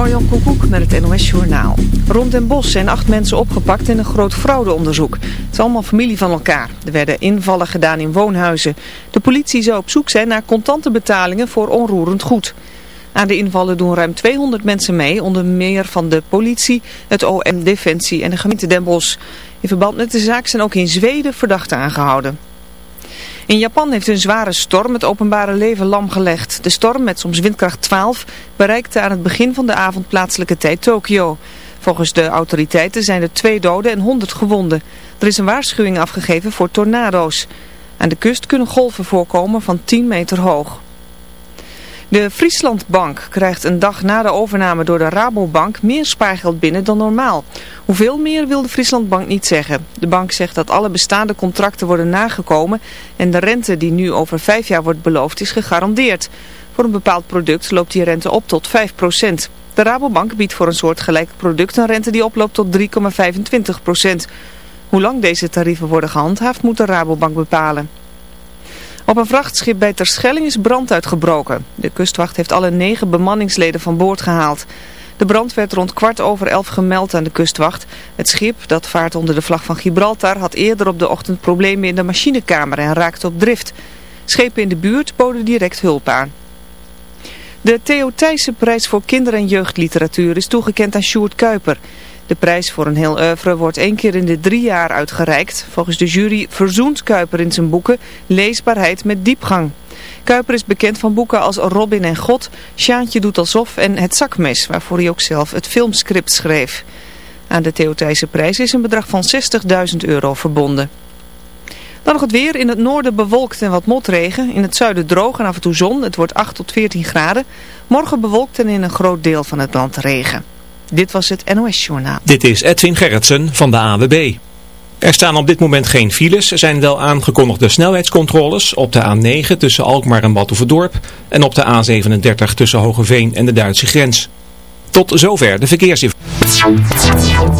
Marjan Koekoek met het NOS Journaal. Rond Den Bosch zijn acht mensen opgepakt in een groot fraudeonderzoek. Het is allemaal familie van elkaar. Er werden invallen gedaan in woonhuizen. De politie zou op zoek zijn naar contante betalingen voor onroerend goed. Aan de invallen doen ruim 200 mensen mee, onder meer van de politie, het OM, Defensie en de gemeente Den Bosch. In verband met de zaak zijn ook in Zweden verdachten aangehouden. In Japan heeft een zware storm het openbare leven lam gelegd. De storm met soms windkracht 12 bereikte aan het begin van de avond plaatselijke tijd Tokio. Volgens de autoriteiten zijn er twee doden en 100 gewonden. Er is een waarschuwing afgegeven voor tornado's. Aan de kust kunnen golven voorkomen van 10 meter hoog. De Frieslandbank krijgt een dag na de overname door de Rabobank meer spaargeld binnen dan normaal. Hoeveel meer wil de Frieslandbank niet zeggen. De bank zegt dat alle bestaande contracten worden nagekomen en de rente die nu over vijf jaar wordt beloofd is gegarandeerd. Voor een bepaald product loopt die rente op tot 5%. De Rabobank biedt voor een soort gelijk product een rente die oploopt tot 3,25%. Hoe lang deze tarieven worden gehandhaafd moet de Rabobank bepalen. Op een vrachtschip bij Terschelling is brand uitgebroken. De kustwacht heeft alle negen bemanningsleden van boord gehaald. De brand werd rond kwart over elf gemeld aan de kustwacht. Het schip, dat vaart onder de vlag van Gibraltar, had eerder op de ochtend problemen in de machinekamer en raakte op drift. Schepen in de buurt boden direct hulp aan. De Theo Thijssen prijs voor kinder- en jeugdliteratuur is toegekend aan Sjoerd Kuiper. De prijs voor een heel oeuvre wordt één keer in de drie jaar uitgereikt. Volgens de jury verzoent Kuiper in zijn boeken leesbaarheid met diepgang. Kuiper is bekend van boeken als Robin en God, Sjaantje doet alsof en Het zakmes, waarvoor hij ook zelf het filmscript schreef. Aan de Theotijse prijs is een bedrag van 60.000 euro verbonden. Dan nog het weer. In het noorden bewolkt en wat motregen. In het zuiden droog en af en toe zon. Het wordt 8 tot 14 graden. Morgen bewolkt en in een groot deel van het land regen. Dit was het NOS Journaal. Dit is Edwin Gerritsen van de AWB. Er staan op dit moment geen files. Er zijn wel aangekondigde snelheidscontroles op de A9 tussen Alkmaar en Batuverdorp en op de A37 tussen Hogeveen en de Duitse grens. Tot zover de verkeersinformatie.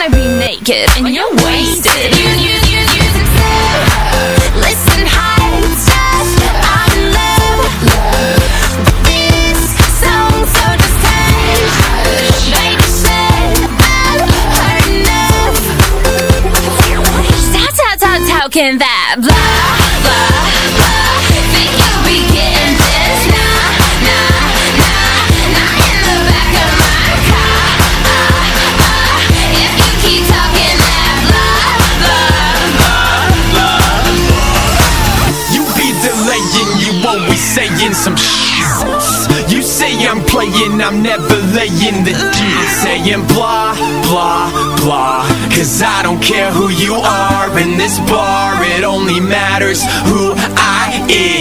wanna be naked and when you're wasted. You, you, you, you, Listen, high touch, I'm in love. love. This song's so distinct. They just said I've enough. That's how, how, how can that blah? Some shit. You say I'm playing, I'm never laying the deal. Saying blah, blah, blah. Cause I don't care who you are in this bar, it only matters who I am.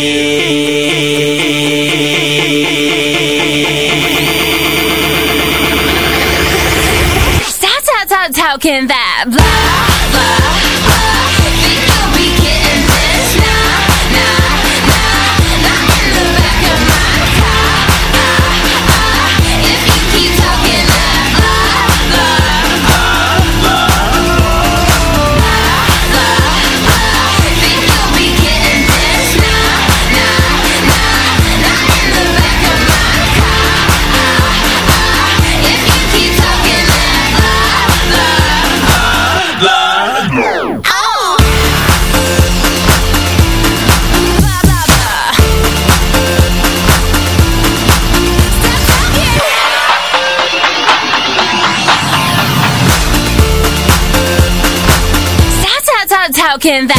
Stop, stop, stop talking that blah, blah. Weekend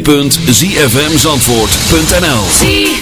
www.zfmzandvoort.nl